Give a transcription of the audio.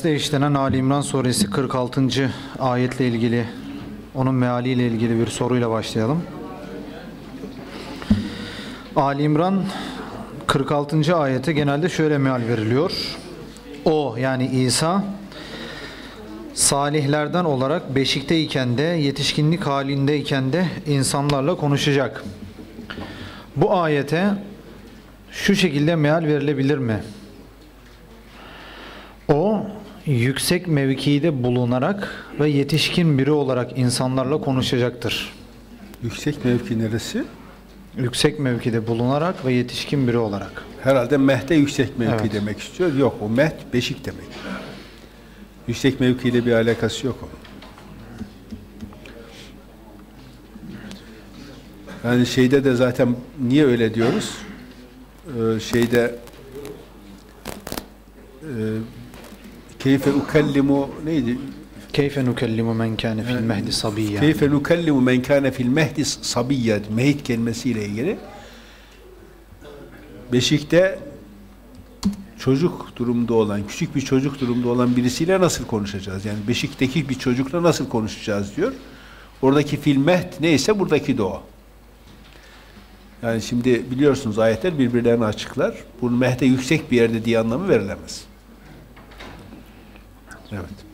derste işlenen Ali İmran suresi 46. ayetle ilgili onun mealiyle ilgili bir soruyla başlayalım. Ali İmran 46. ayete genelde şöyle meal veriliyor. O yani İsa salihlerden olarak beşikteyken de yetişkinlik halindeyken de insanlarla konuşacak. Bu ayete şu şekilde meal verilebilir mi? Yüksek mevkide bulunarak ve yetişkin biri olarak insanlarla konuşacaktır. Yüksek mevki neresi? Yüksek mevkide bulunarak ve yetişkin biri olarak. Herhalde mehde yüksek mevki Evet. demek istiyor. Yok o mehd beşik demek. Yüksek mevkiyle bir alakası yok onun. Yani şeyde de zaten niye öyle diyoruz? Ee, şeyde e, keyfe ukellimu neydi? Keyfe nukellimu men kâne fil mehdi sabiyya. Keyfe nukellimu men kâne fil mehdi sabiyya mehit kelimesiyle ilgili Beşikte çocuk durumda olan, küçük bir çocuk durumda olan birisiyle nasıl konuşacağız? Yani beşikteki bir çocukla nasıl konuşacağız diyor. Oradaki fil mehd neyse buradaki de o. Yani şimdi biliyorsunuz ayetler birbirlerini açıklar. Bunun mehde yüksek bir yerde diye anlamı verilemez. Evet.